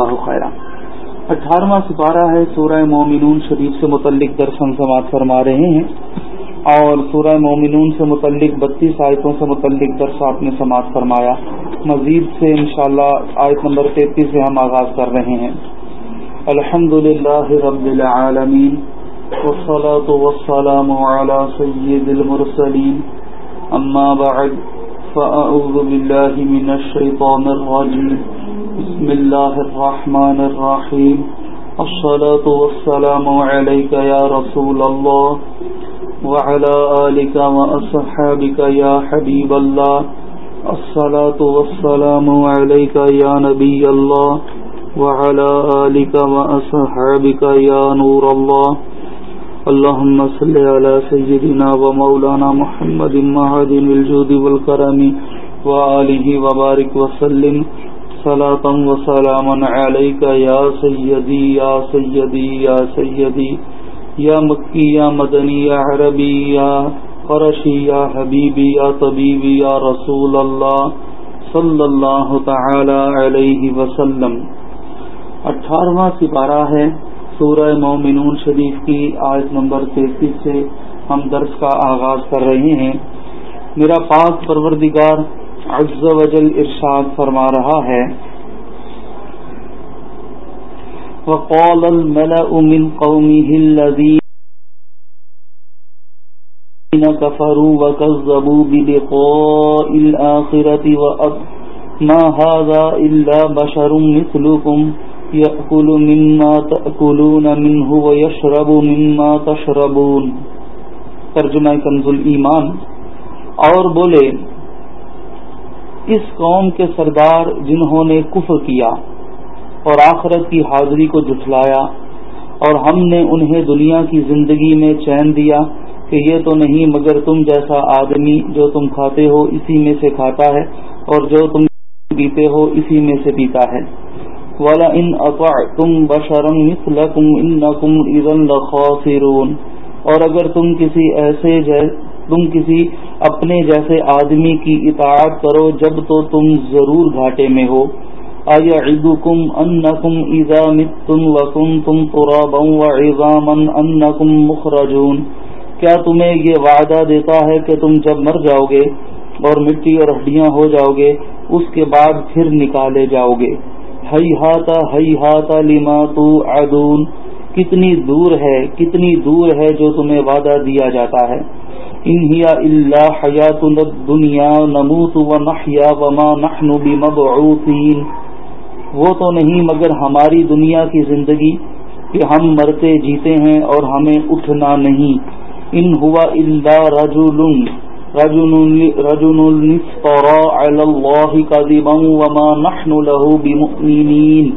خیرہ۔ اٹھارہواں سپارہ ہے، سورہ مومنون شریف سے متعلق درسن سماعت فرما رہے ہیں۔ اور سورہ مومنون سے متعلق بتیس آیتوں سے متعلق درس آپ نے سماعت فرمایا۔ مزید سے انشاءاللہ آیت نمبر تینتیس سے ہم آغاز کر رہے ہیں۔ الحمد للہ رب العالمین، والصلاة والسلام على سید المرسلین۔ اما بعد فأعوذ باللہ من الشیطان الرجیم۔ بسم الله الرحمن الرحيم الصلاة والسلام عليك يا رسول الله وعلى آلك وأصحابك يا حبيب الله الصلاة والسلام عليك يا نبي الله وعلى آلك وأصحابك يا نور الله اللهم صل على سيدنا ومولانا محمد معدن الجود والكرم وآله وبارك وسلم صلاة وسلاما عليك يا سيدي يا سيدي يا سيدي، يا مكي، يا مدني، يا عربي، يا قرشي، يا حبيبي، يا طبيبي، يا رسول الله، صلى الله تعالى عليه وسلم. اٹھارہواں سپارہ ہے سورہ مومنون شریف کی، آیت نمبر تینتیس سے ہم درس کا آغاز کر رہے ہیں۔ میرا پاک پروردگار عز و جل ارشاد فرما رہا ہے۔ وقال الملأ من قومه الذين كفروا وكذبوا بلقاء الآخرة وأب ما هذا إلا بشر مثلكم يأكل مما تأكلون منه ويشرب مما تشربون۔ ترجمہ کنز ایمان اور بولے اس قوم کے سردار جنہوں نے کفر کیا اور آخرت کی حاضری کو جٹلایا اور ہم نے انہیں دنیا کی زندگی میں چین دیا کہ یہ تو نہیں مگر تم جیسا آدمی جو تم کھاتے ہو اسی میں سے کھاتا ہے اور جو تم پیتے ہو اسی میں سے پیتا ہے۔ والا ان تم بشرم ان اور اگر تم کسی ایسے تم کسی اپنے جیسے آدمی کی اطاعت کرو جب تو تم ضرور گھاٹے میں ہو۔ آیا انکم اذا متتم وکنتم ترابا وعظاما انکم مخرجون۔ کیا تمہیں یہ وعدہ دیتا ہے کہ تم جب مر جاؤ گے اور مٹی اور ہڈیاں ہو جاؤ گے اس کے بعد پھر نکالے جاؤ گے ہئی ہاتا ہئی ہاتا لما تو کتنی دور ہے، کتنی دور ہے جو تمہیں وعدہ دیا جاتا ہے۔ انہیا اللہ حیات دنیا نموت و نحیا وما نحن بمبعوثین وہ تو نہیں مگر ہماری دنیا کی زندگی کہ ہم مرتے جیتے ہیں اور ہمیں اٹھنا نہیں. ان ہوا اللہ رجل رجل نفطرا علی اللہ قدیبا وما نحن له بمؤمنین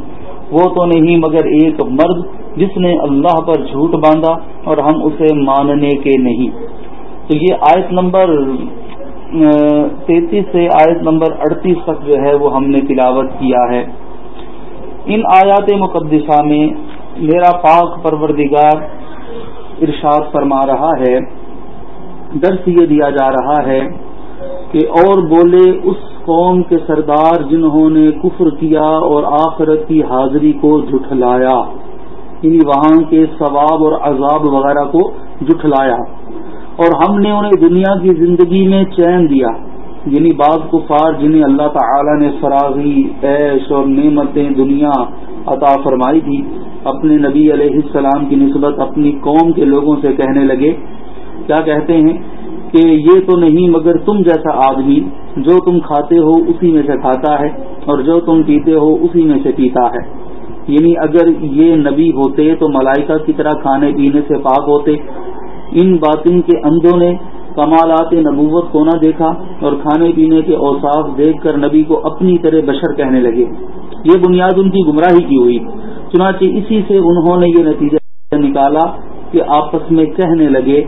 وہ تو نہیں مگر ایک مرد جس نے اللہ پر جھوٹ باندھا اور ہم اسے ماننے کے نہیں. تو یہ آیت نمبر تینتیس سے آیت نمبر اڑتیس تک جو ہے وہ ہم نے تلاوت کیا ہے۔ ان آیات مقدسہ میں میرا پاک پروردگار ارشاد فرما رہا ہے۔ درس یہ دیا جا رہا ہے کہ اور بولے اس قوم کے سردار جنہوں نے کفر کیا اور آخرت کی حاضری کو جھٹلایا یعنی وہاں کے ثواب اور عذاب وغیرہ کو جھٹلایا۔ اور ہم نے انہیں دنیا کی زندگی میں چین دیا یعنی بعض کفار جنہیں اللہ تعالی نے فراغی، عیش اور نعمتیں دنیا عطا فرمائی تھی، اپنے نبی علیہ السلام کی نسبت اپنی قوم کے لوگوں سے کہنے لگے۔ کیا کہتے ہیں کہ یہ تو نہیں مگر تم جیسا آدمی، جو تم کھاتے ہو اسی میں سے کھاتا ہے اور جو تم پیتے ہو اسی میں سے پیتا ہے۔ یعنی اگر یہ نبی ہوتے تو ملائکہ کی طرح کھانے پینے سے پاک ہوتے ان باطن کے اندھوں نے کمالات نبوت کو نہ دیکھا اور کھانے پینے کے اوساف دیکھ کر نبی کو اپنی طرح بشر کہنے لگے۔ یہ بنیاد ان کی گمراہی کی ہوئی۔ چنانچہ اسی سے انہوں نے یہ نتیجہ نکالا کہ آپس میں کہنے لگے،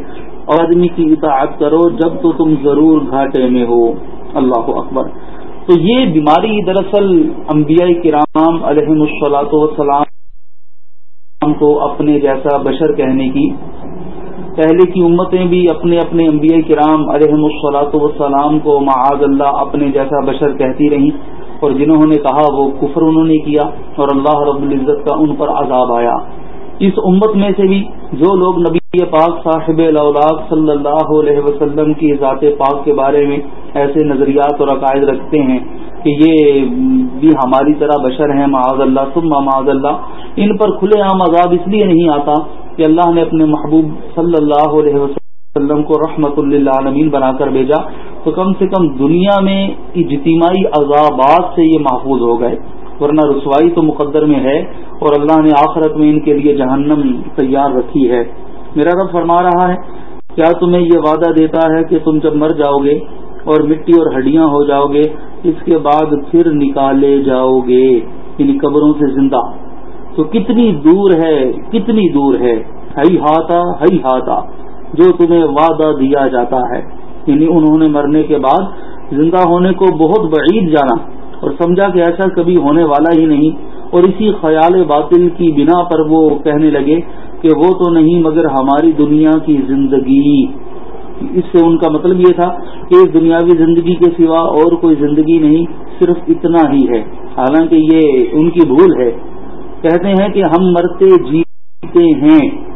آدمی کی اطاعت کرو جب تو تم ضرور گھاٹے میں ہو۔ اللہ اکبر۔ تو یہ بیماری دراصل انبیاء کرام علیہ السلاۃ وسلام کو اپنے جیسا بشر کہنے کی پہلے کی امتیں بھی اپنے اپنے انبیاء کرام علیہ الصلاۃ والسلام کو معاذ اللہ اپنے جیسا بشر کہتی رہیں اور جنہوں نے کہا وہ کفر انہوں نے کیا اور اللہ رب العزت کا ان پر عذاب آیا۔ اس امت میں سے بھی جو لوگ نبی پاک صاحب صلی اللہ علیہ وسلم کی ذات پاک کے بارے میں ایسے نظریات اور عقائد رکھتے ہیں کہ یہ بھی ہماری طرح بشر ہیں، معاذ اللہ، ثم معاذ اللہ۔ ان پر کھلے عام عذاب اس لیے نہیں آتا کہ اللہ نے اپنے محبوب صلی اللہ علیہ وسلم کو رحمت اللہ بنا کر بھیجا تو کم سے کم دنیا میں اجتماعی عذابات سے یہ محفوظ ہو گئے۔ ورنہ رسوائی تو مقدر میں ہے اور اللہ نے آخرت میں ان کے لیے جہنم تیار رکھی ہے۔ میرا رب فرما رہا ہے، کیا تمہیں یہ وعدہ دیتا ہے کہ تم جب مر جاؤ گے اور مٹی اور ہڈیاں ہو جاؤ گے اس کے بعد پھر نکالے جاؤ گے یعنی قبروں سے زندہ۔ تو کتنی دور ہے، کتنی دور ہے ہئی ہاتھا ہئی ہاتھا جو تمہیں وعدہ دیا جاتا ہے۔ یعنی انہوں نے مرنے کے بعد زندہ ہونے کو بہت بعید جانا اور سمجھا کہ ایسا کبھی ہونے والا ہی نہیں۔ اور اسی خیال باطل کی بنا پر وہ کہنے لگے کہ وہ تو نہیں، مگر ہماری دنیا کی زندگی۔ اس سے ان کا مطلب یہ تھا کہ اس دنیاوی زندگی کے سوا اور کوئی زندگی نہیں، صرف اتنا ہی ہے۔ حالانکہ یہ ان کی بھول ہے۔ کہتے ہیں کہ ہم مرتے جیتے ہیں۔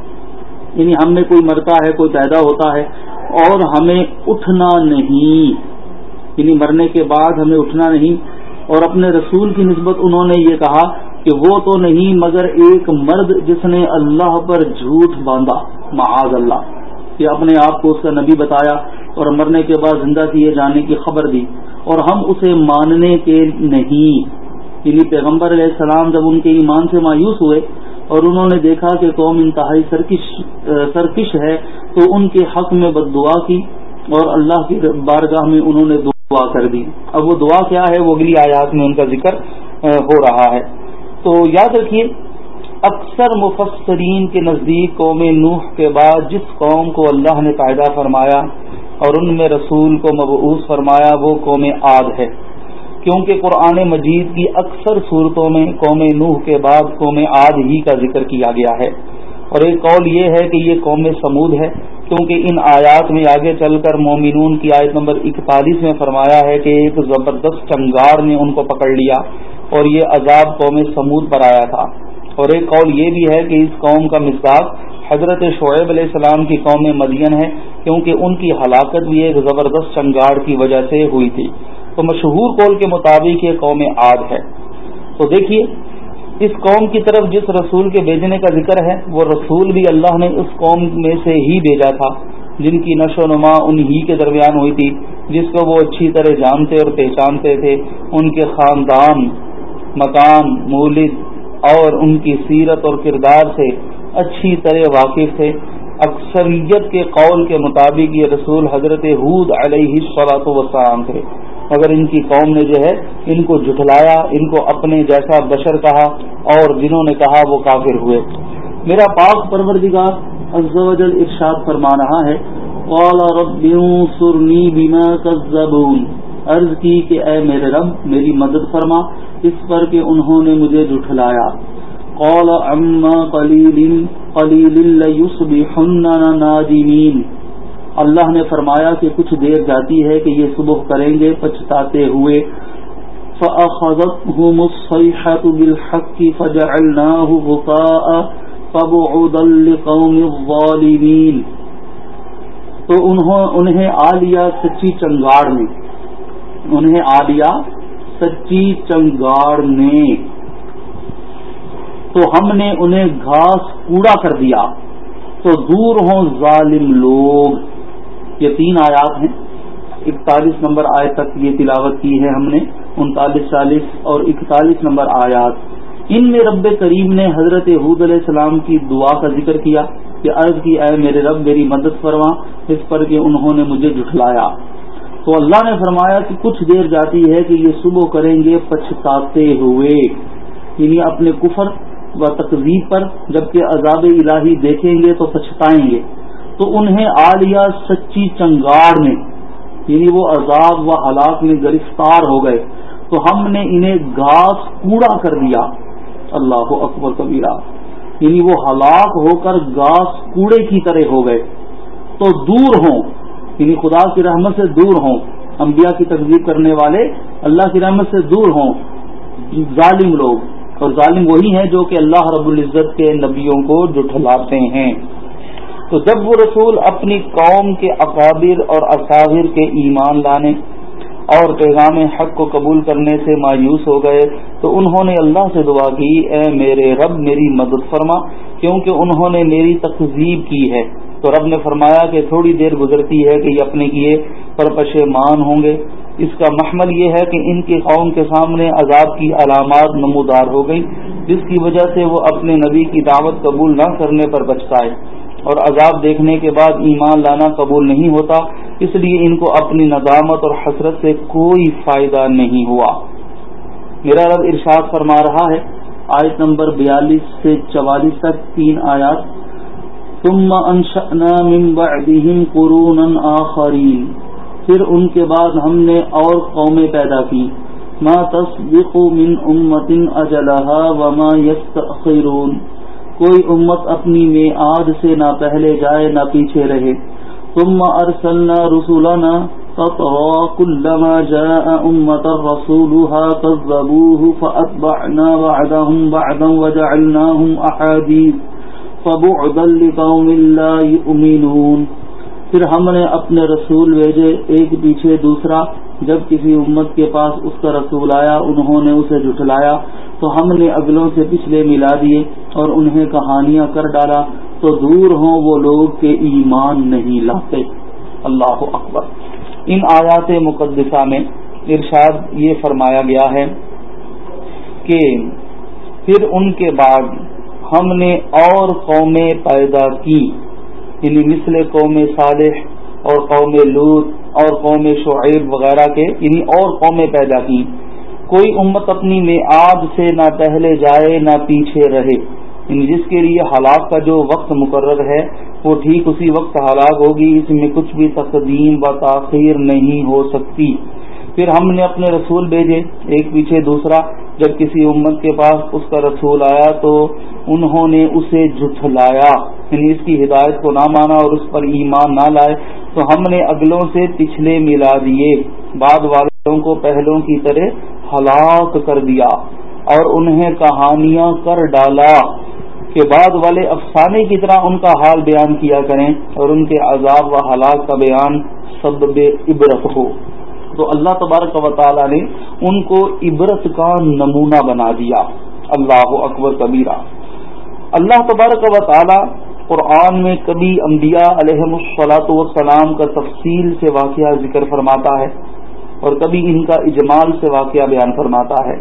یعنی ہم میں کوئی مرتا ہے، کوئی پیدا ہوتا ہے اور ہمیں اٹھنا نہیں۔ یعنی مرنے کے بعد ہمیں اٹھنا نہیں۔ اور اپنے رسول کی نسبت انہوں نے یہ کہا کہ وہ تو نہیں، مگر ایک مرد جس نے اللہ پر جھوٹ باندھا۔ معاذ اللہ۔ کہ اپنے آپ کو اس کا نبی بتایا اور مرنے کے بعد زندہ کیے جانے کی خبر دی۔ اور ہم اسے ماننے کے نہیں۔ یعنی پیغمبر علیہ السلام جب ان کے ایمان سے مایوس ہوئے اور انہوں نے دیکھا کہ قوم انتہائی سرکش سرکش ہے، تو ان کے حق میں بد دعا کی اور اللہ کی بارگاہ میں انہوں نے دعا کر دی۔ اب وہ دعا کیا ہے؟ وہ اگلی آیات میں ان کا ذکر ہو رہا ہے۔ تو یاد رکھیے، اکثر مفسرین کے نزدیک قوم نوح کے بعد جس قوم کو اللہ نے قاعدہ فرمایا اور ان میں رسول کو مبعوث فرمایا، وہ قوم عاد ہے۔ کیونکہ قرآن مجید کی اکثر صورتوں میں قوم نوح کے بعد قوم عاد ہی کا ذکر کیا گیا ہے۔ اور ایک قول یہ ہے کہ یہ قوم سمود ہے، کیونکہ ان آیات میں آگے چل کر مومنون کی آیت نمبر اکتالیس میں فرمایا ہے کہ ایک زبردست چنگار نے ان کو پکڑ لیا اور یہ عذاب قوم سمود پر آیا تھا۔ اور ایک قول یہ بھی ہے کہ اس قوم کا مزاق حضرت شعیب علیہ السلام کی قوم مدین ہے، کیونکہ ان کی ہلاکت بھی ایک زبردست چنگاڑ کی وجہ سے ہوئی تھی۔ تو مشہور قول کے مطابق یہ قوم عاد ہے۔ تو دیکھیے، اس قوم کی طرف جس رسول کے بھیجنے کا ذکر ہے، وہ رسول بھی اللہ نے اس قوم میں سے ہی بھیجا تھا، جن کی نشو و نما انہی کے درمیان ہوئی تھی، جس کو وہ اچھی طرح جانتے اور پہچانتے تھے۔ ان کے خاندان، مکان، مولد اور ان کی سیرت اور کردار سے اچھی طرح واقف تھے۔ اکثریت کے قول کے مطابق یہ رسول حضرت حود علیہ صلاحت وسلام تھے۔ مگر ان کی قوم نے جو ہے ان کو جھٹلایا، ان کو اپنے جیسا بشر کہا اور جنہوں نے کہا وہ کافر ہوئے۔ میرا پاک پروردگار عزوجل ارشاد فرما رہا ہے عرض کی کہ اے میرے رب، میری مدد فرما، اس پر کہ انہوں نے مجھے جھٹلایا۔ قول اما قلیل قلیل نادمین۔ اللہ نے فرمایا کہ کچھ دیر جاتی ہے کہ یہ صبح کریں گے، پچھتاتے ہوئے۔ فأخذتهم الصيحة بالحق فجعلناه غطاء فبعدا لقوم الظالمين۔ تو انہوں انہیں آ لیا سچی چنگاڑ میں۔ انہیں آ لیا سچی چنگاڑ نے تو ہم نے انہیں گھاس کوڑا کر دیا۔ تو دور ہوں ظالم لوگ۔ یہ تین آیات ہیں۔ اکتالیس نمبر آئے تک یہ تلاوت کی ہے ہم نے، انتالیس، چالیس اور اکتالیس نمبر آیات۔ ان میں رب کریم نے حضرت حود علیہ السلام کی دعا کا ذکر کیا کہ عرض کی، اے میرے رب، میری مدد فرما، اس پر کہ انہوں نے مجھے جھٹلایا۔ تو اللہ نے فرمایا کہ کچھ دیر جاتی ہے کہ یہ صبح کریں گے پچھتاتے ہوئے۔ یعنی اپنے کفر و تقزیب پر، جبکہ عذاب الہی دیکھیں گے تو پچھتائیں گے۔ تو انہیں آ لیا سچی چنگاڑ نے یعنی وہ عذاب و ہلاک میں گرفتار ہو گئے۔ تو ہم نے انہیں گھاس کوڑا کر دیا۔ اللہ اکبر کبیرہ۔ یعنی وہ ہلاک ہو کر گھاس کوڑے کی طرح ہو گئے۔ تو دور ہوں۔ یعنی خدا کی رحمت سے دور ہوں۔ انبیاء کی تقزیب کرنے والے اللہ کی رحمت سے دور ہوں۔ ظالم لوگ۔ اور ظالم وہی ہیں جو کہ اللہ رب العزت کے نبیوں کو جٹھلاتے ہیں۔ تو جب وہ رسول اپنی قوم کے اقابر اور اصاہر کے ایمان لانے اور پیغام حق کو قبول کرنے سے مایوس ہو گئے، تو انہوں نے اللہ سے دعا کی، اے میرے رب میری مدد فرما، کیونکہ انہوں نے میری تقزیب کی ہے۔ تو رب نے فرمایا کہ تھوڑی دیر گزرتی ہے کہ یہ اپنے کیے پر پشمان ہوں گے۔ اس کا محمل یہ ہے کہ ان کے قوم کے سامنے عذاب کی علامات نمودار ہو گئی جس کی وجہ سے وہ اپنے نبی کی دعوت قبول نہ کرنے پر بچتا ہے اور عذاب دیکھنے کے بعد ایمان لانا قبول نہیں ہوتا، اس لیے ان کو اپنی ندامت اور حسرت سے کوئی فائدہ نہیں ہوا۔ میرا رب ارشاد فرما رہا ہے، آیت نمبر بیالیس سے چوالیس تک تین آیات۔ ثم انشأنا من بعدهم قرونا آخرین۔ پھر ان کے بعد ہم نے اور قومیں پیدا کی ما تصدق من امت اجلها وما يستأخرون۔ کوئی امت اپنی میں آج سے نہ پہلے جائے نہ پیچھے رہے۔ ثم ارسلنا رسولنا تطرى كلما جاء امة رسولها كذبوه فأتبعنا بعدهم بعدا وجعلناهم أحاديث پھر ہم نے اپنے رسول بھیجے، ایک پیچھے دوسرا۔ جب کسی امت کے پاس اس کا رسول آیا، انہوں نے اسے جھٹلایا، تو ہم نے اگلوں سے پچھلے ملا دیے اور انہیں کہانیاں کر ڈالا۔ تو دور ہوں وہ لوگ کہ ایمان نہیں لاتے۔ اللہ اکبر۔ ان آیات مقدسہ میں ارشاد یہ فرمایا گیا ہے کہ پھر ان کے بعد ہم نے اور قومیں پیدا کی یعنی مثل قوم صالح اور قوم لوت اور قوم شعیب وغیرہ کے یعنی اور قومیں پیدا کی۔ کوئی امت اپنی میں سے نہ پہلے جائے، نہ پیچھے رہے۔ یعنی جس کے لیے ہلاک کا جو وقت مقرر ہے، وہ ٹھیک اسی وقت ہلاک ہوگی، اس میں کچھ بھی تقدیم و تاخیر نہیں ہو سکتی۔ پھر ہم نے اپنے رسول بھیجے، ایک پیچھے دوسرا۔ جب کسی امت کے پاس اس کا رسول آیا تو انہوں نے اسے جھٹلایا۔ یعنی اس کی ہدایت کو نہ مانا اور اس پر ایمان نہ لائے، تو ہم نے اگلوں سے پچھلے ملا دیے۔ بعد والوں کو پہلوں کی طرح ہلاک کر دیا اور انہیں کہانیاں کر ڈالا کہ بعد والے افسانے کی طرح ان کا حال بیان کیا کریں اور ان کے عذاب و ہلاک کا بیان سب بے عبرت ہو۔ تو اللہ تبارک و تعالی نے ان کو عبرت کا نمونہ بنا دیا۔ اللہ اکبر کبیرہ۔ اللہ تبارک و تعالی قرآن میں کبھی انبیاء علیہ السلاۃ والسلام کا تفصیل سے واقعہ ذکر فرماتا ہے اور کبھی ان کا اجمال سے واقعہ بیان فرماتا ہے۔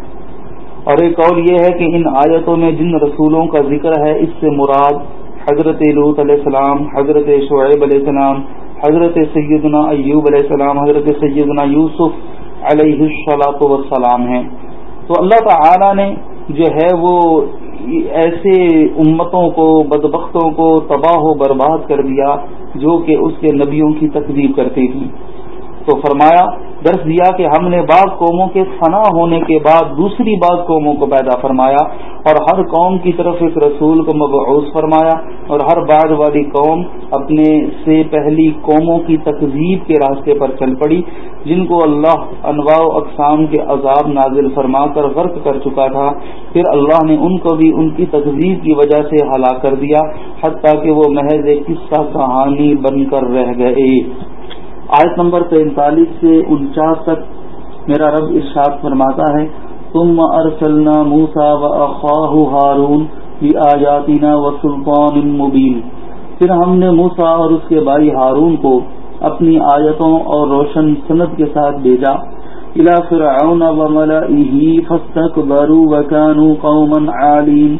اور ایک اور یہ ہے کہ ان آیتوں میں جن رسولوں کا ذکر ہے، اس سے مراد حضرت لوت علیہ السلام، حضرت شعیب علیہ السلام، حضرت سیدنا ایوب علیہ السلام، حضرت سیدنا یوسف علیہ السلاۃ وسلام ہیں۔ تو اللہ تعالی نے جو ہے وہ ایسے امتوں کو، بدبختوں کو تباہ و برباد کر دیا جو کہ اس کے نبیوں کی تقریب کرتی تھی تو فرمایا، درس دیا کہ ہم نے بعض قوموں کے فنا ہونے کے بعد دوسری بعض قوموں کو پیدا فرمایا اور ہر قوم کی طرف ایک رسول کو مبعوث فرمایا اور ہر بعد والی قوم اپنے سے پہلی قوموں کی تقزیب کے راستے پر چل پڑی، جن کو اللہ انواع و اقسام کے عذاب نازل فرما کر غرق کر چکا تھا۔ پھر اللہ نے ان کو بھی ان کی تقزیب کی وجہ سے ہلاک کر دیا، حتیٰ کہ وہ محض قصہ کہانی بن کر رہ گئے۔ آیت نمبر پینتالیس سے انچاس تک میرا رب ارشاد فرماتا ہے تم ارسلنا موسا و اخواہ ہارون بھی آیاتینہ و سلطان مبین۔ پھر ہم نے موسا اور اس کے بھائی ہارون کو اپنی آیتوں اور روشن صنعت کے ساتھ بھیجا۔ الا فرعون و ملئه فاستكبروا وكانوا قوما عالين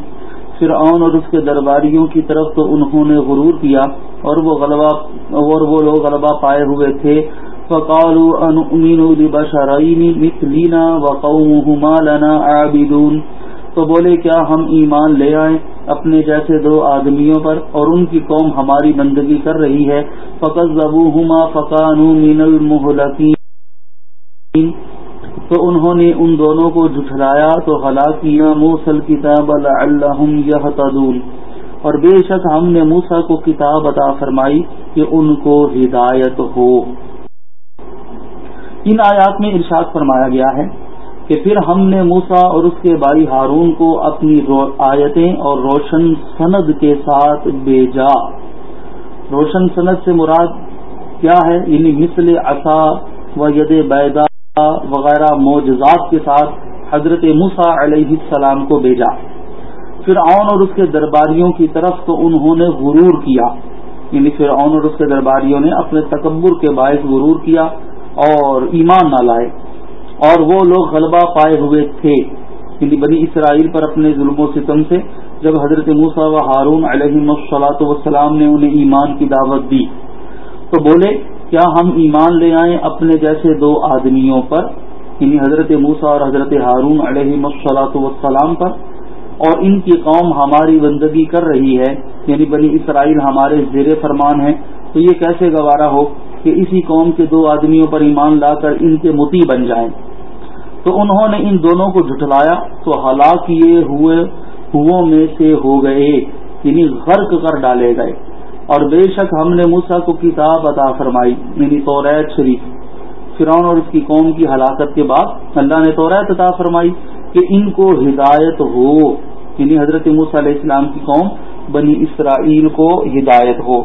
فرعون اور اس کے درباریوں کی طرف تو انہوں نے غرور کیا اور وہ غلبہ اور وہ لوگ غلبہ پائے ہوئے تھے۔ فقالوا انؤمن لبشرين مثلنا وقومهما لنا عابدون۔ تو بولے، کیا ہم ایمان لے آئیں اپنے جیسے دو آدمیوں پر اور ان کی قوم ہماری بندگی کر رہی ہے؟ فقط زبوہما فقانو من المحلقین تو انہوں نے ان دونوں کو جھٹلایا تو ہلاک کیا موسل کتاب الحم یہ اور بے شک ہم نے موسا کو کتاب عطا فرمائی کہ ان کو ہدایت ہو۔ ان آیات میں ارشاد فرمایا گیا ہے کہ پھر ہم نے موسا اور اس کے بھائی ہارون کو اپنی آیتیں اور روشن سند کے ساتھ بھیجا۔ روشن سند سے مراد کیا ہے؟ یعنی مثل عصا و ید بیدا وغیرہ معجزات کے ساتھ حضرت موسا علیہ السلام کو بھیجا۔ فرعون اور اس کے درباریوں کی طرف تو انہوں نے غرور کیا۔ یعنی فرعون اور اس کے درباریوں نے اپنے تکبر کے باعث غرور کیا اور ایمان نہ لائے۔ اور وہ لوگ غلبہ پائے ہوئے تھے۔ یعنی بنی اسرائیل پر اپنے ظلم و ستم سے جب حضرت موسا و ہارون علیہ مسلاۃ وسلام نے انہیں ایمان کی دعوت دی تو بولے کیا ہم ایمان لے آئیں اپنے جیسے دو آدمیوں پر؟ یعنی حضرت موسا اور حضرت ہارون علیہ مسلاۃ وسلام پر۔ اور ان کی قوم ہماری بندگی کر رہی ہے۔ یعنی بنی اسرائیل ہمارے زیر فرمان ہیں۔ تو یہ کیسے گوارا ہو کہ اسی قوم کے دو آدمیوں پر ایمان لا کر ان کے متی بن جائیں؟ تو انہوں نے ان دونوں کو جھٹلایا۔ تو ہلاک کیے ہوئے میں سے ہو گئے یعنی غرق کر ڈالے گئے۔ اور بے شک ہم نے موسا کو کتاب عطا فرمائی یعنی توریت شریف۔ فرعون اور اس کی قوم کی ہلاکت کے بعد اللہ نے توریت عطا فرمائی کہ ان کو ہدایت ہو یعنی حضرت موسیٰ علیہ السلام کی قوم بنی اسرائیل کو ہدایت ہو۔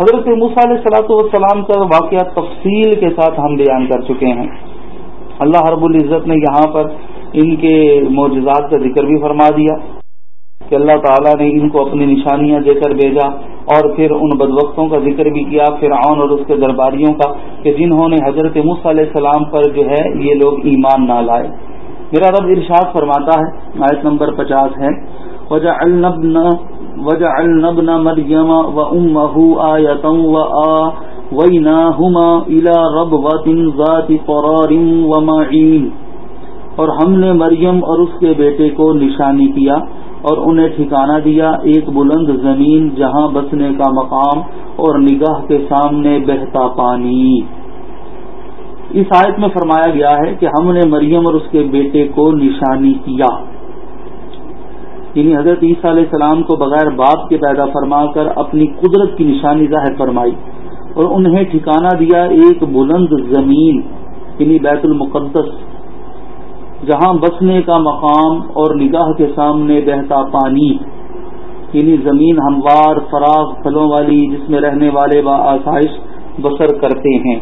حضرت موسیٰ علیہ السلاۃ والسلام کا واقعہ تفصیل کے ساتھ ہم بیان کر چکے ہیں۔ اللہ رب العزت نے یہاں پر ان کے معجزات کا ذکر بھی فرما دیا۔ کہ اللہ تعالیٰ نے ان کو اپنی نشانیاں دے کر بھیجا اور پھر ان بدوقتوں کا ذکر بھی کیا پھر اور اس کے درباریوں کا، کہ جنہوں نے حضرت مص علیہ السلام پر جو ہے یہ لوگ ایمان نہ لائے۔ میرا رب ارشاد فرماتا ہے، آیت نمبر پچاس ہے وجہ النبن وجہ النبن مریم و ام آیت و آ وینا الا رب ذات قرار و اور ہم نے مریم اور اس کے بیٹے کو نشانی کیا۔ اور انہیں ٹھکانہ دیا ایک بلند زمین جہاں بسنے کا مقام اور نگاہ کے سامنے بہتا پانی۔ اس آیت میں فرمایا گیا ہے کہ ہم نے مریم اور اس کے بیٹے کو نشانی کیا۔ یعنی حضرت عیسیٰ علیہ السلام کو بغیر باپ کے پیدا فرما کر اپنی قدرت کی نشانی ظاہر فرمائی اور انہیں ٹھکانہ دیا ایک بلند زمین یعنی بیت المقدس۔ جہاں بسنے کا مقام اور نگاہ کے سامنے بہتا پانی یعنی زمین ہموار، فراغ پھلوں والی جس میں رہنے والے با آسائش بسر کرتے ہیں۔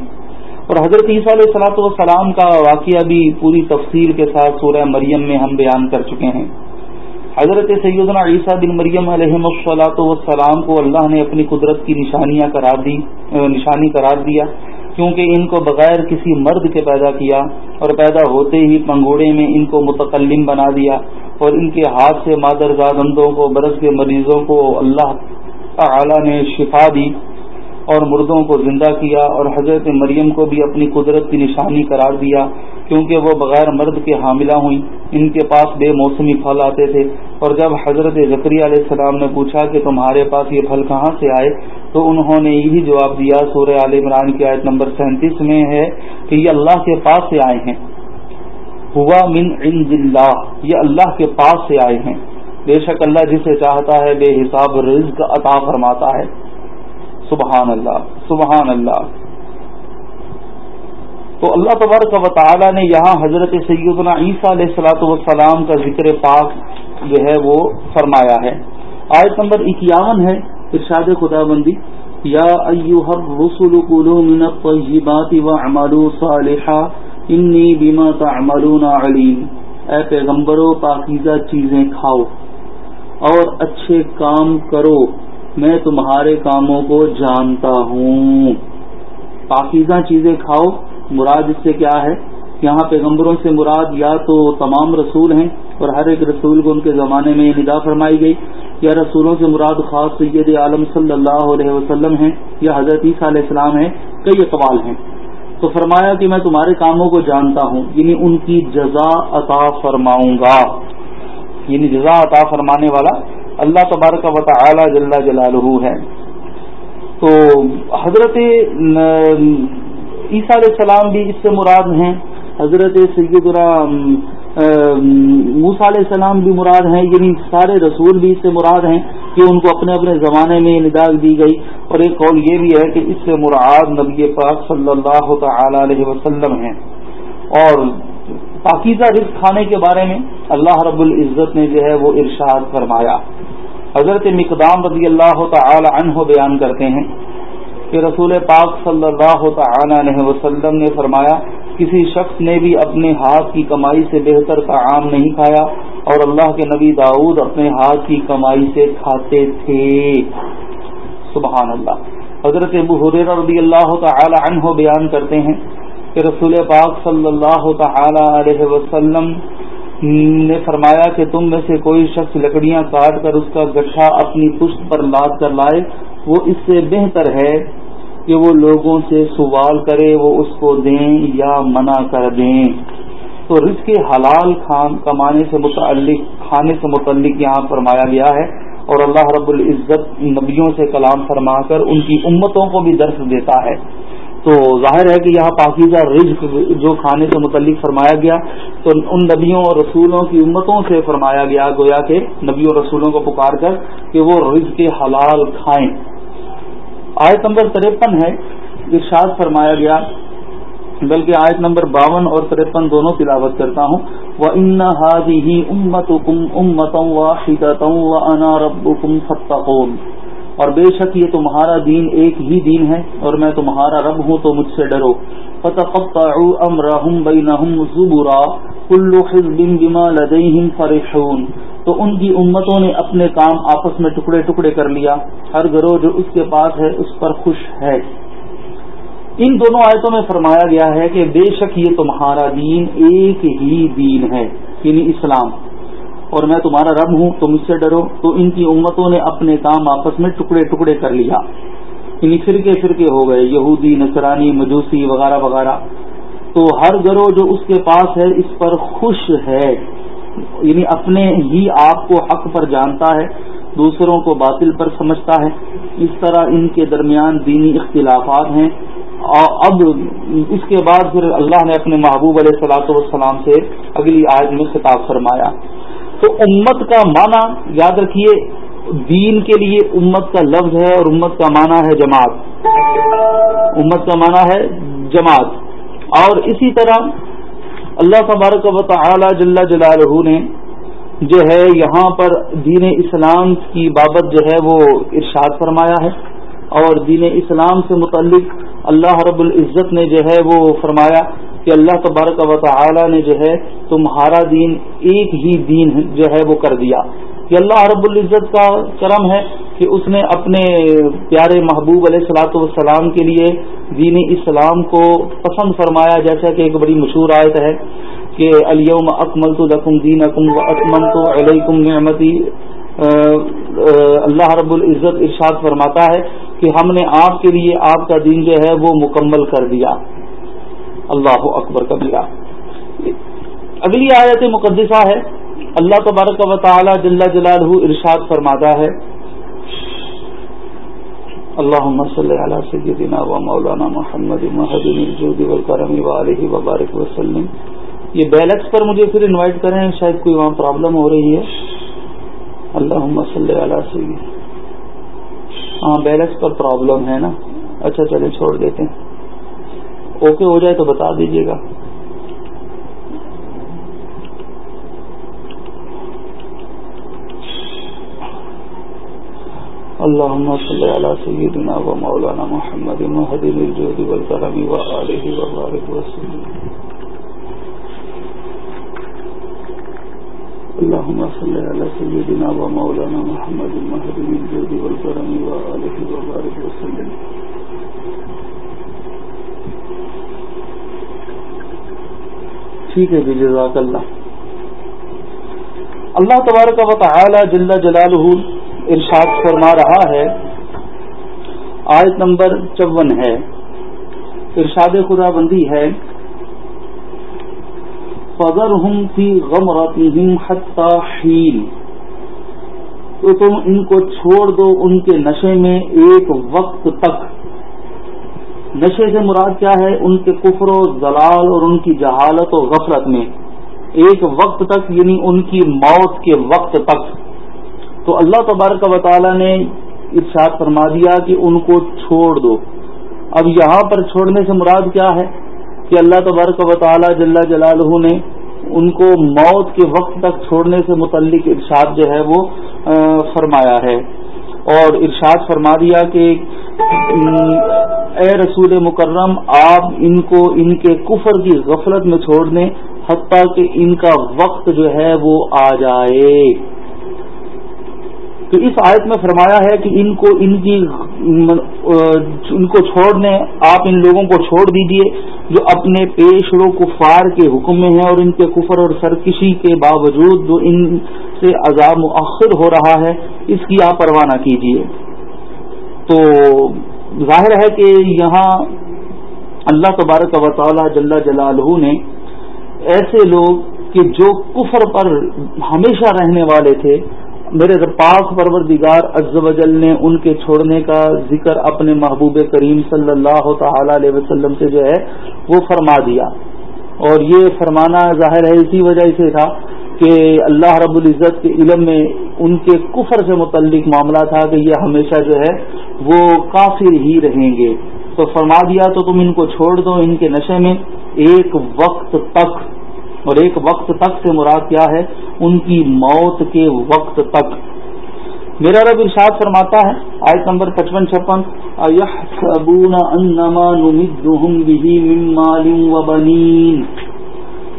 اور حضرت عیسیٰ علیہ صلاحت والسلام کا واقعہ بھی پوری تفصیل کے ساتھ سورہ مریم میں ہم بیان کر چکے ہیں۔ حضرت سیدنا عیسیٰ بن مریم علیہ الصلاۃ والسلام کو اللہ نے اپنی قدرت کی نشانیاں قرار دی، نشانی قرار دیا۔ کیونکہ ان کو بغیر کسی مرد کے پیدا کیا اور پیدا ہوتے ہی پنگوڑے میں ان کو متقلم بنا دیا اور ان کے ہاتھ سے مادر زادندوں کو، برس کے مریضوں کو اللہ تعالی نے شفا دی۔ اور مردوں کو زندہ کیا اور حضرت مریم کو بھی اپنی قدرت کی نشانی قرار دیا، کیونکہ وہ بغیر مرد کے حاملہ ہوئیں ان کے پاس بے موسمی پھل آتے تھے۔ اور جب حضرت ذکری علیہ السلام نے پوچھا کہ تمہارے پاس یہ پھل کہاں سے آئے، تو انہوں نے یہی جواب دیا، سورہ عال عمران کی آیت نمبر سینتیس میں ہے کہ یہ اللہ کے پاس سے آئے ہیں۔ ہوا من عند اللہ، یہ اللہ کے پاس سے آئے ہیں۔ بے شک اللہ جسے چاہتا ہے، بے حساب رزق عطا فرماتا ہے۔ سبحان اللہ سبحان اللہ تو اللہ تبارک و تعالی نے یہاں حضرت سیدنا عیسیٰ علیہ السلاۃ والسلام کا ذکر پاک جو ہے وہ فرمایا ہے۔ آیت نمبر اکیاون ہے، ارشاد خدا بندی یا الرسل قلوا من الطیبات وعملوا صالحا انی بما تعملون علیم۔ اے پیغمبروں پاکیزہ چیزیں کھاؤ اور اچھے کام کرو۔ میں تمہارے کاموں کو جانتا ہوں۔ پاکیزہ چیزیں کھاؤ۔ مراد اس سے کیا ہے؟ یہاں پیغمبروں سے مراد یا تو تمام رسول ہیں اور ہر ایک رسول کو ان کے زمانے میں ندا فرمائی گئی۔ یا رسولوں سے مراد خاص سید عالم صلی اللہ علیہ وسلم ہیں یا حضرت عیسیٰ علیہ السلام ہیں، کئی اقوال ہیں۔ تو فرمایا کہ میں تمہارے کاموں کو جانتا ہوں یعنی ان کی جزا عطا فرماؤں گا۔ یعنی جزا عطا فرمانے والا اللہ تبارک و تعالی جل جلالہ ہے۔ تو حضرت عیسیٰ علیہ السلام بھی اس سے مراد ہیں۔ حضرت سید موسا علیہ السلام بھی مراد ہیں۔ یعنی سارے رسول بھی اس سے مراد ہیں کہ ان کو اپنے اپنے زمانے میں نداغ دی گئی۔ اور ایک قول یہ بھی ہے کہ اس سے مراد نبی پاک صلی اللہ تعالی علیہ وسلم ہیں۔ اور پاکیزہ رزق کھانے کے بارے میں اللہ رب العزت نے جو ہے وہ ارشاد فرمایا۔ حضرت مقدام رضی اللہ تعالی عنہ بیان کرتے ہیں کہ رسول پاک صلی اللہ تعالی علیہ وسلم نے فرمایا، کسی شخص نے بھی اپنے ہاتھ کی کمائی سے بہتر کا عام نہیں کھایا اور اللہ کے نبی داؤد اپنے ہاتھ کی کمائی سے کھاتے تھے۔ سبحان اللہ۔ حضرت ابو حریر رضی اللہ تعالی عنہ بیان کرتے ہیں کہ رسول پاک صلی اللہ تعالی علیہ وسلم نے فرمایا کہ تم میں سے کوئی شخص لکڑیاں کاٹ کر اس کا گٹھا اپنی پشت پر لاد کر لائے، وہ اس سے بہتر ہے کہ وہ لوگوں سے سوال کرے، وہ اس کو دیں یا منع کر دیں۔ تو رزق حلال خان کمانے سے متعلق کھانے سے متعلق یہاں فرمایا گیا ہے اور اللہ رب العزت نبیوں سے کلام فرما کر ان کی امتوں کو بھی درس دیتا ہے۔ تو ظاہر ہے کہ یہاں پاکیزہ رزق جو کھانے سے متعلق فرمایا گیا، تو ان نبیوں اور رسولوں کی امتوں سے فرمایا گیا گویا کہ نبیوں اور رسولوں کو پکار کر کہ وہ رزق حلال کھائیں۔ آیت نمبر ترپن ہے، ارشاد فرمایا گیا، بلکہ آیت نمبر باون اور ترپن دونوں تلاوت کرتا ہوں۔ وہ ان ہی امت کم امتوں و انا رب کم اور بے شک یہ تمہارا دین ایک ہی دین ہے اور میں تمہارا رب ہوں تو مجھ سے ڈرو۔ فتقطعوا امرهم بينهم زبرا بما لديهم تو ان کی امتوں نے اپنے کام آپس میں ٹکڑے ٹکڑے کر لیا۔ ہر گروہ جو اس کے پاس ہے اس پر خوش ہے۔ ان دونوں آیتوں میں فرمایا گیا ہے کہ بے شک یہ تمہارا دین ایک ہی دین ہے یعنی اسلام۔ اور میں تمہارا رب ہوں، تم اس سے ڈرو۔ تو ان کی امتوں نے اپنے کام آپس میں ٹکڑے ٹکڑے کر لیا۔ یعنی فرقے فرقے ہو گئے، یہودی، نصرانی، مجوسی وغیرہ وغیرہ۔ تو ہر گروہ جو اس کے پاس ہے، اس پر خوش ہے۔ یعنی اپنے ہی آپ کو حق پر جانتا ہے، دوسروں کو باطل پر سمجھتا ہے۔ اس طرح ان کے درمیان دینی اختلافات ہیں۔ اور اب اس کے بعد پھر اللہ نے اپنے محبوب علیہ صلاح والسلام سے اگلی آیت میں خطاب فرمایا۔ تو امت کا معنی یاد رکھیے، دین کے لیے امت کا لفظ ہے اور امت کا معنی ہے جماعت۔ امت کا معنی ہے جماعت۔ اور اسی طرح اللہ تبارک و تعالی جل جلالہ نے جو ہے یہاں پر دین اسلام کی بابت جو ہے وہ ارشاد فرمایا ہے۔ اور دین اسلام سے متعلق اللہ رب العزت نے جو ہے وہ فرمایا کہ اللہ تبارک و تعالی نے جو ہے تمہارا دین ایک ہی دین جو ہے وہ کر دیا۔ یہ اللہ رب العزت کا کرم ہے کہ اس نے اپنے پیارے محبوب علیہ السلاۃ والسلام کے لیے دین اسلام کو پسند فرمایا۔ جیسا کہ ایک بڑی مشہور آیت ہے کہ علیم اکمل تو لکم دین اکم و اکمن تو علیکم نعمتی۔ اللہ رب العزت ارشاد فرماتا ہے کہ ہم نے آپ کے لیے آپ کا دین جو ہے وہ مکمل کر دیا۔ اللہ اکبر کبیرہ اگلی آیت مقدسہ ہے۔ اللہ تبارک و تعالی جل جلالہ ارشاد فرماتا ہے۔ اللهم صل على سيدنا ومولانا محمد مهدي الجود والكرم وعليه وبارك وسلم یہ بیلکس پر مجھے پھر انوائٹ کریں، شاید کوئی وہاں پرابلم ہو رہی ہے۔ اللهم صل على سيدنا ہاں بیلکس پر پرابلم ہے نا۔ اچھا چلے چھوڑ دیتے ہیں۔ اوکے ہو جائے تو بتا دیجیے گا۔ اللهم صل على سيدنا ومولانا محمد مهدي الجود والكرم وآله وبارك وسلم اللهم صل على سيدنا ومولانا محمد مهدي الجود والكرم وآله وبارك وسلم ٹھیک ہے جی جزاک اللہ۔ اللہ تبارک و تعالی جل جلالہ ارشاد فرما رہا ہے۔ آیت نمبر چون ہے۔ ارشاد خدا بندی ہے۔ فضر ہوں فی غم حتین تو تم ان کو چھوڑ دو ان کے نشے میں ایک وقت تک۔ نشے سے مراد کیا ہے؟ ان کے کفر و زلال اور ان کی جہالت و غفلت میں۔ ایک وقت تک یعنی ان کی موت کے وقت تک۔ تو اللہ تبارک و تعالی نے ارشاد فرما دیا کہ ان کو چھوڑ دو۔ اب یہاں پر چھوڑنے سے مراد کیا ہے؟ کہ اللہ تبارک و تعالی جل جلالہ نے ان کو موت کے وقت تک چھوڑنے سے متعلق ارشاد جو ہے وہ فرمایا ہے۔ اور ارشاد فرما دیا کہ اے رسول مکرم، آپ ان کو، ان کے کفر کی غفلت میں چھوڑ دیں، حتیٰ کہ ان کا وقت جو ہے وہ آ جائے۔ تو اس آیت میں فرمایا ہے کہ ان کو، ان کی، ان کو چھوڑنے آپ ان لوگوں کو چھوڑ دیجیے جو اپنے پیش رو کفار کے حکم میں ہیں اور ان کے کفر اور سرکشی کے باوجود جو ان سے عذاب مؤخر ہو رہا ہے، اس کی آپ پرواہ نہ کیجیے تو ظاہر ہے کہ یہاں اللہ تبارک و تعالی جل جلالہ نے ایسے لوگ کہ جو کفر پر ہمیشہ رہنے والے تھے، میرے پاک پروردگار عز و جل نے ان کے چھوڑنے کا ذکر اپنے محبوب کریم صلی اللہ تعالی علیہ وسلم سے جو ہے، وہ فرما دیا۔ اور یہ فرمانا ظاہر ہے، اسی وجہ سے تھا کہ اللہ رب العزت کے علم میں ان کے کفر سے متعلق معاملہ تھا کہ یہ ہمیشہ جو ہے وہ کافر ہی رہیں گے۔ تو فرما دیا تو تم ان کو چھوڑ دو۔ ان کے نشے میں ایک وقت تک اور ایک وقت تک سے مراد کیا ہے؟ ان کی موت کے وقت تک۔ میرا رب ارشاد فرماتا ہے، آیت نمبر پچپن چھپن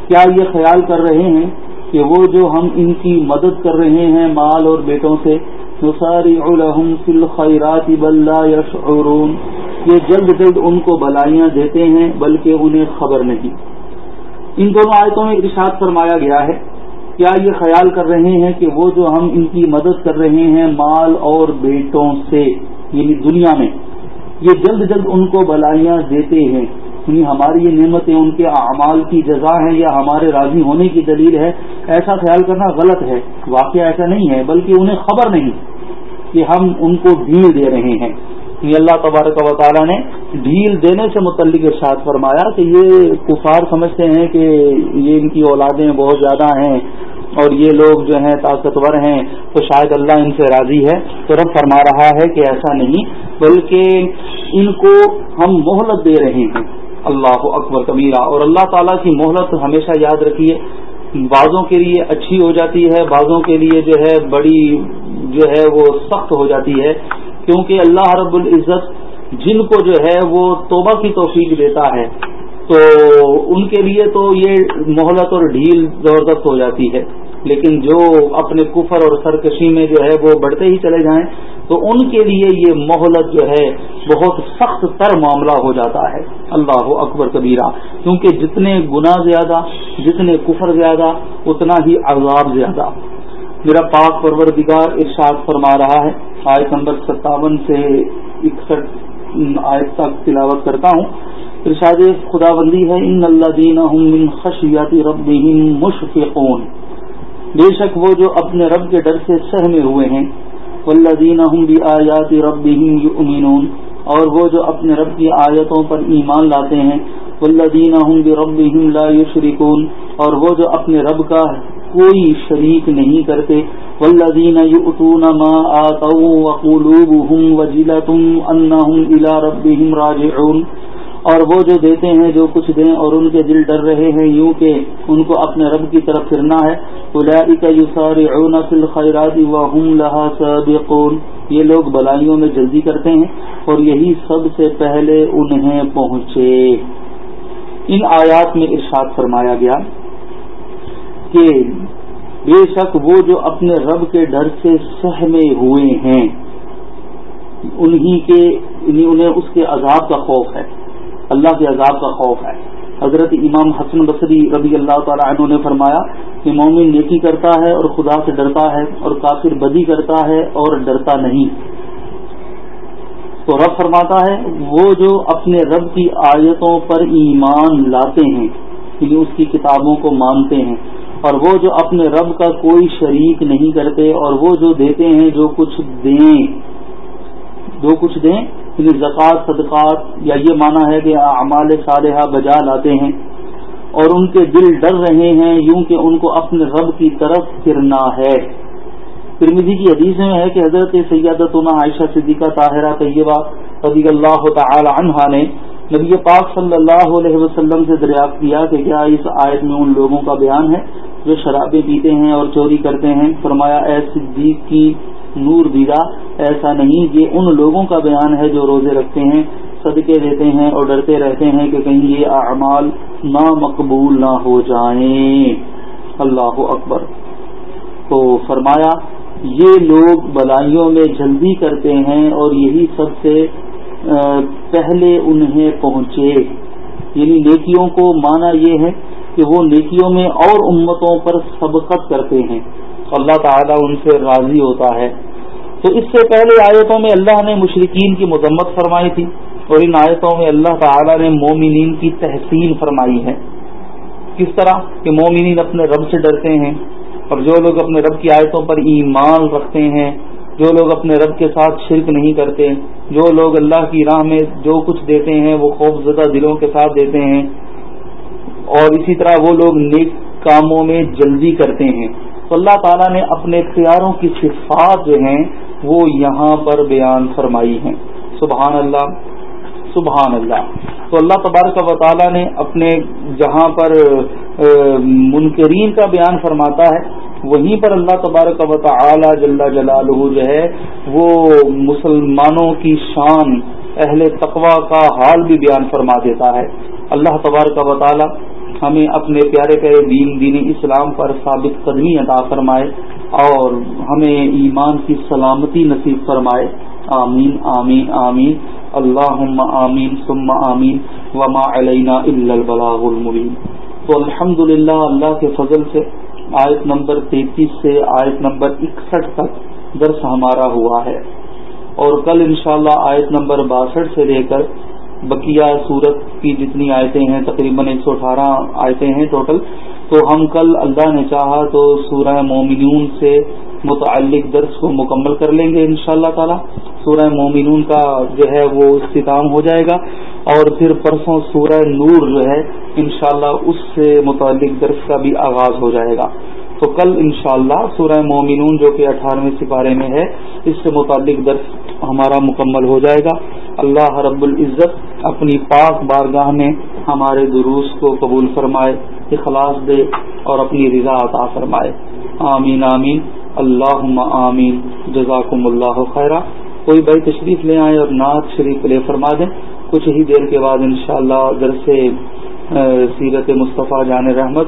کیا یہ خیال کر رہے ہیں کہ وہ جو ہم ان کی مدد کر رہے ہیں مال اور بیٹوں سے الخیرات بل لا یشعرون یہ جلد جلد ان کو بلائیاں دیتے ہیں، بلکہ انہیں خبر نہیں۔ ان دونوں آیتوں میں ارشاد فرمایا گیا ہے، کیا یہ خیال کر رہے ہیں کہ وہ جو ہم ان کی مدد کر رہے ہیں مال اور بیٹوں سے یعنی دنیا میں، یہ جلد جلد ان کو بلائیاں دیتے ہیں۔ یعنی ہماری یہ نعمتیں ان کے اعمال کی جزا ہیں یا ہمارے راضی ہونے کی دلیل ہے، ایسا خیال کرنا غلط ہے۔ واقعہ ایسا نہیں ہے، بلکہ انہیں خبر نہیں کہ ہم ان کو ڈھیل دے رہے ہیں۔ یہ اللہ تبارک و تعالیٰ نے ڈھیل دینے سے متعلق ارشاد فرمایا کہ یہ کفار سمجھتے ہیں کہ یہ ان کی اولادیں بہت زیادہ ہیں اور یہ لوگ جو ہیں طاقتور ہیں، تو شاید اللہ ان سے راضی ہے۔ تو رب فرما رہا ہے کہ ایسا نہیں، بلکہ ان کو ہم مہلت دے رہے ہیں۔ اللہ اکبر کبیرہ۔ اور اللہ تعالیٰ کی مہلت ہمیشہ یاد رکھیے۔ بعضوں کے لیے اچھی ہو جاتی ہے بعضوں کے لیے جو ہے بڑی جو ہے وہ سخت ہو جاتی ہے۔ کیونکہ اللہ رب العزت جن کو جو ہے وہ توبہ کی توفیق دیتا ہے، تو ان کے لیے تو یہ مہلت اور ڈھیل زبردست ہو جاتی ہے۔ لیکن جو اپنے کفر اور سرکشی میں جو ہے وہ بڑھتے ہی چلے جائیں، تو ان کے لیے یہ مہلت جو ہے بہت سخت تر معاملہ ہو جاتا ہے۔ اللہ اکبر کبیرہ، کیونکہ جتنے گنا زیادہ، جتنے کفر زیادہ، اتنا ہی عذاب زیادہ۔ میرا پاک پروردگار ارشاد فرما رہا ہے۔ آیت نمبر ستاون سے اکسٹھ آیت تک تلاوت کرتا ہوں۔ ارشاد خدا بندی ہے، ان اللہ دین خشیاتی رب مشفقون بے شک وہ جو اپنے رب کے ڈر سے سہمے ہوئے ہیں والذین هم بآیات ربهم یؤمنون اور وہ جو اپنے رب کی آیتوں پر ایمان لاتے ہیں والذین هم بربهم لا یشرکون اور وہ جو اپنے رب کا کوئی شریک نہیں کرتے والذین یؤتون ما آتوا وقلوبهم وجلة انهم الى ربهم راجعون، اور وہ جو دیتے ہیں جو کچھ دیں اور ان کے دل ڈر رہے ہیں، یوں کہ ان کو اپنے رب کی طرف پھرنا ہے اولئک یسارعون فی الخیرات وهم لها سابقون یہ لوگ بلائیوں میں جلدی کرتے ہیں اور یہی سب سے پہلے انہیں پہنچے۔ ان آیات میں ارشاد فرمایا گیا کہ بے شک وہ جو اپنے رب کے ڈر سے سہمے ہوئے ہیں، انہی کے یعنی انہیں اس کے عذاب کا خوف ہے۔ اللہ کے عذاب کا خوف ہے۔ حضرت امام حسن بصری رضی اللہ تعالیٰ عنہ نے فرمایا کہ مومن نیکی کرتا ہے اور خدا سے ڈرتا ہے اور کافر بدی کرتا ہے اور ڈرتا نہیں۔ تو رب فرماتا ہے، وہ جو اپنے رب کی آیتوں پر ایمان لاتے ہیں یعنی اس کی کتابوں کو مانتے ہیں، اور وہ جو اپنے رب کا کوئی شریک نہیں کرتے اور وہ جو دیتے ہیں جو کچھ دیں، جو کچھ دیں یعنی زکوٰۃ، صدقات یا یہ مانا ہے کہ اعمال صالحہ بجا لاتے ہیں اور ان کے دل ڈر رہے ہیں، یوں کہ ان کو اپنے رب کی طرف پھرنا ہے۔ ترمیزی کی حدیث میں ہے کہ حضرت سیادت عائشہ صدیقہ طاہرہ طیبہ رضی اللہ تعالی عنہا نے نبی پاک صلی اللہ علیہ وسلم سے دریافت کیا کہ کیا اس آیت میں ان لوگوں کا بیان ہے جو شرابیں پیتے ہیں اور چوری کرتے ہیں؟ فرمایا، اے صدیق کی نور دیدہ، ایسا نہیں یہ ان لوگوں کا بیان ہے جو روزے رکھتے ہیں، صدقے دیتے ہیں اور ڈرتے رہتے ہیں کہ کہیں یہ اعمال نہ مقبول نہ ہو جائیں۔ اللہ اکبر۔ تو فرمایا، یہ لوگ بلائیوں میں جلدی کرتے ہیں اور یہی سب سے پہلے انہیں پہنچے۔ یعنی نیکیوں کو مانا یہ ہے کہ وہ نیکیوں میں اور امتوں پر سبقت کرتے ہیں۔ اللہ تعالیٰ ان سے راضی ہوتا ہے۔ تو اس سے پہلے آیتوں میں اللہ نے مشرقین کی مذمت فرمائی تھی اور ان آیتوں میں اللہ تعالیٰ نے مومنین کی تحسین فرمائی ہے۔ کس طرح کہ مومنین اپنے رب سے ڈرتے ہیں اور جو لوگ اپنے رب کی آیتوں پر ایمان رکھتے ہیں، جو لوگ اپنے رب کے ساتھ شرک نہیں کرتے، جو لوگ اللہ کی راہ میں جو کچھ دیتے ہیں وہ خوف زدہ دلوں کے ساتھ دیتے ہیں۔ اور اسی طرح وہ لوگ نیک کاموں میں جلدی کرتے ہیں۔ تو اللہ تعالیٰ نے اپنے اختیاروں کی صفات جو ہیں، وہ یہاں پر بیان فرمائی ہیں۔ سبحان اللہ سبحان اللہ۔ تو اللہ تبارک و تعالیٰ نے اپنے جہاں پر منکرین کا بیان فرماتا ہے، وہیں پر اللہ تبارک و تعالی جل جلالہ جو ہے، وہ مسلمانوں کی شان، اہل تقوا کا حال بھی بیان فرما دیتا ہے۔ اللہ تبارک و تعالی ہمیں اپنے پیارے پیارے دین دین اسلام پر ثابت قدمی عطا فرمائے اور ہمیں ایمان کی سلامتی نصیب فرمائے۔ آمین آمین آمین۔ اللہ آمین، ثم آمین۔ وما علینا البلاغ المبین۔ تو الحمد اللہ کے فضل سے آیت نمبر تینتیس سے آیت نمبر اکسٹھ تک درس ہمارا ہوا ہے۔ اور کل انشاءاللہ آیت نمبر باسٹھ سے لے کر بقیہ سورت کی جتنی آیتیں ہیں، تقریباً ایک سو اٹھارہ آیتیں ہیں ٹوٹل تو ہم کل اللہ نے چاہا تو سورہ مومنون سے متعلق درس کو مکمل کر لیں گے ان شاء اللہ تعالی. سورہ مومنون کا جو ہے وہ اختتام ہو جائے گا اور پھر پرسوں سورہ نور جو ہے انشاءاللہ اس سے متعلق درس کا بھی آغاز ہو جائے گا. تو کل انشاءاللہ سورہ مومنون جو کہ اٹھارہویں سپارے میں ہے، اس سے متعلق درس ہمارا مکمل ہو جائے گا. اللہ رب العزت اپنی پاک بارگاہ میں ہمارے دروس کو قبول فرمائے، اخلاص دے اور اپنی رضا عطا فرمائے۔ آمین آمین۔ اللہ آمین۔ جزاکم اللہ خیرہ کوئی بھائی تشریف لے آئے اور نعت شریف لے فرما دیں، کچھ ہی دیر کے بعد انشاءاللہ شاء درس سیرت مصطفیٰ جان رحمت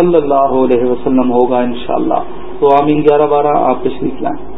صلی اللہ علیہ وسلم ہوگا انشاءاللہ۔ تو آمین، گیارہ بارہ آپ تشریف لائیں۔